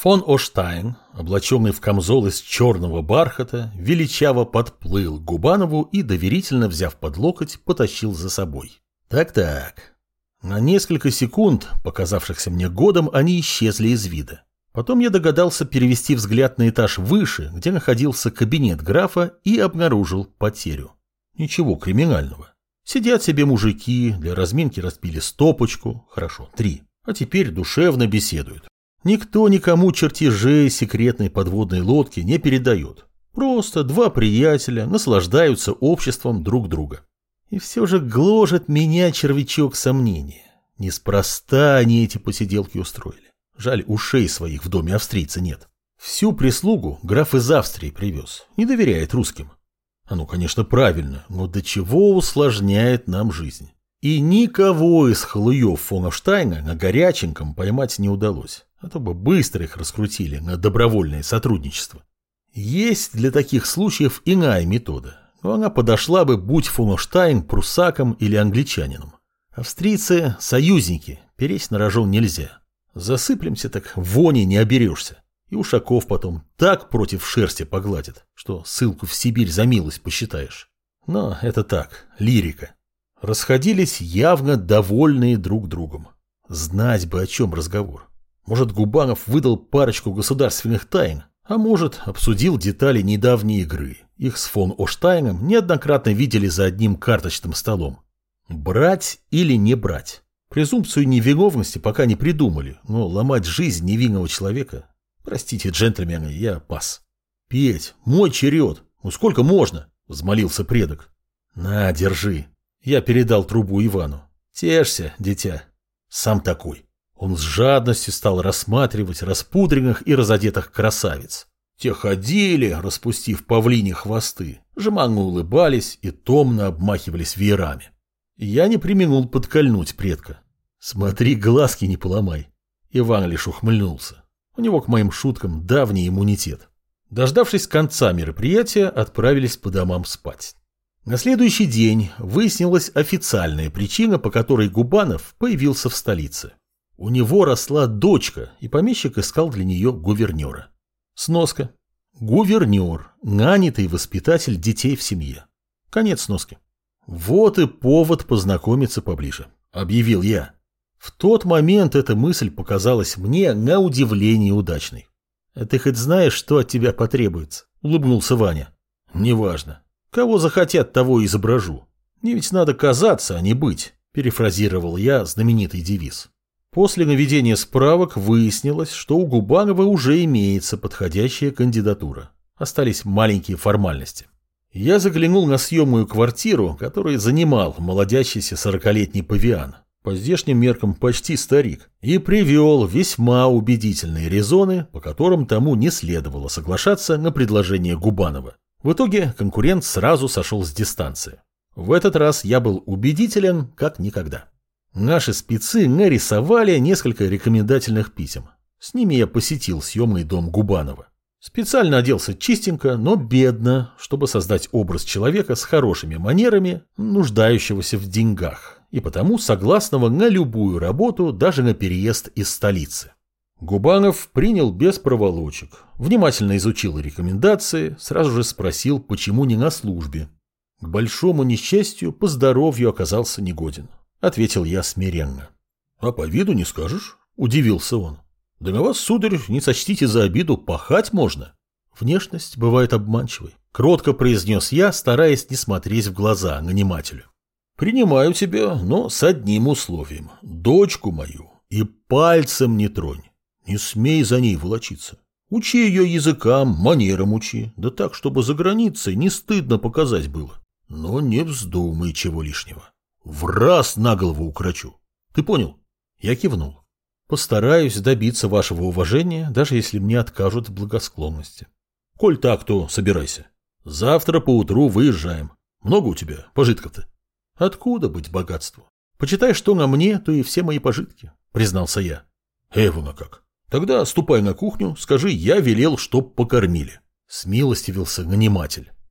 Фон Оштайн, облаченный в камзол из черного бархата, величаво подплыл к Губанову и, доверительно взяв под локоть, потащил за собой. Так-так. На несколько секунд, показавшихся мне годом, они исчезли из вида. Потом я догадался перевести взгляд на этаж выше, где находился кабинет графа, и обнаружил потерю. Ничего криминального. Сидят себе мужики, для разминки распили стопочку, хорошо, три, а теперь душевно беседуют. Никто никому чертежей секретной подводной лодки не передает. Просто два приятеля наслаждаются обществом друг друга. И все же гложет меня червячок сомнения. Неспроста они эти посиделки устроили. Жаль, ушей своих в доме австрийца нет. Всю прислугу граф из Австрии привез. Не доверяет русским. Оно, конечно, правильно, но до чего усложняет нам жизнь. И никого из халуев фона Штайна на горяченьком поймать не удалось, а то бы быстро их раскрутили на добровольное сотрудничество. Есть для таких случаев иная метода, но она подошла бы, будь фон Штайн прусаком или англичанином. Австрийцы – союзники, пересть на рожон нельзя. Засыплемся так, вони не оберешься. И Ушаков потом так против шерсти погладит, что ссылку в Сибирь за милость посчитаешь. Но это так, лирика. Расходились явно довольные друг другом. Знать бы, о чем разговор. Может, Губанов выдал парочку государственных тайн, а может, обсудил детали недавней игры. Их с фон Оштайном неоднократно видели за одним карточным столом. Брать или не брать? Презумпцию невиновности пока не придумали, но ломать жизнь невинного человека Простите, джентльмены, я пас. Петь, мой черед. Ну сколько можно? Взмолился предок. На, держи. Я передал трубу Ивану. Тешься, дитя. Сам такой. Он с жадностью стал рассматривать распудренных и разодетых красавиц. Те ходили, распустив павлини хвосты, жеманно улыбались и томно обмахивались веерами. Я не применул подкольнуть предка. Смотри, глазки не поломай. Иван лишь ухмыльнулся. У него к моим шуткам давний иммунитет. Дождавшись конца мероприятия, отправились по домам спать. На следующий день выяснилась официальная причина, по которой Губанов появился в столице. У него росла дочка, и помещик искал для нее гувернера. Сноска. Гувернер, нанятый воспитатель детей в семье. Конец сноски. Вот и повод познакомиться поближе, объявил я. В тот момент эта мысль показалась мне на удивление удачной. «А ты хоть знаешь, что от тебя потребуется?» – улыбнулся Ваня. «Неважно. Кого захотят, того изображу. Мне ведь надо казаться, а не быть», – перефразировал я знаменитый девиз. После наведения справок выяснилось, что у Губанова уже имеется подходящая кандидатура. Остались маленькие формальности. Я заглянул на съемную квартиру, которую занимал молодящийся сорокалетний павиан по здешним меркам почти старик, и привел весьма убедительные резоны, по которым тому не следовало соглашаться на предложение Губанова. В итоге конкурент сразу сошел с дистанции. В этот раз я был убедителен, как никогда. Наши спецы нарисовали несколько рекомендательных писем. С ними я посетил съемный дом Губанова. Специально оделся чистенько, но бедно, чтобы создать образ человека с хорошими манерами, нуждающегося в деньгах и потому согласного на любую работу, даже на переезд из столицы. Губанов принял без проволочек, внимательно изучил рекомендации, сразу же спросил, почему не на службе. К большому несчастью, по здоровью оказался негоден. Ответил я смиренно. — А по виду не скажешь? — удивился он. — Да на вас, сударь, не сочтите за обиду, пахать можно. Внешность бывает обманчивой. Кротко произнес я, стараясь не смотреть в глаза нанимателю. Принимаю тебя, но с одним условием. Дочку мою и пальцем не тронь. Не смей за ней волочиться. Учи ее языкам, манерам учи, да так, чтобы за границей не стыдно показать было. Но не вздумай чего лишнего. В раз на голову укрочу. Ты понял? Я кивнул. Постараюсь добиться вашего уважения, даже если мне откажут в благосклонности. Коль так, то собирайся. Завтра поутру выезжаем. Много у тебя пожитков-то? Откуда быть богатству? Почитай, что на мне, то и все мои пожитки, признался я. Эвана как? Тогда ступай на кухню, скажи, я велел, чтоб покормили. Смилостивился наниматель.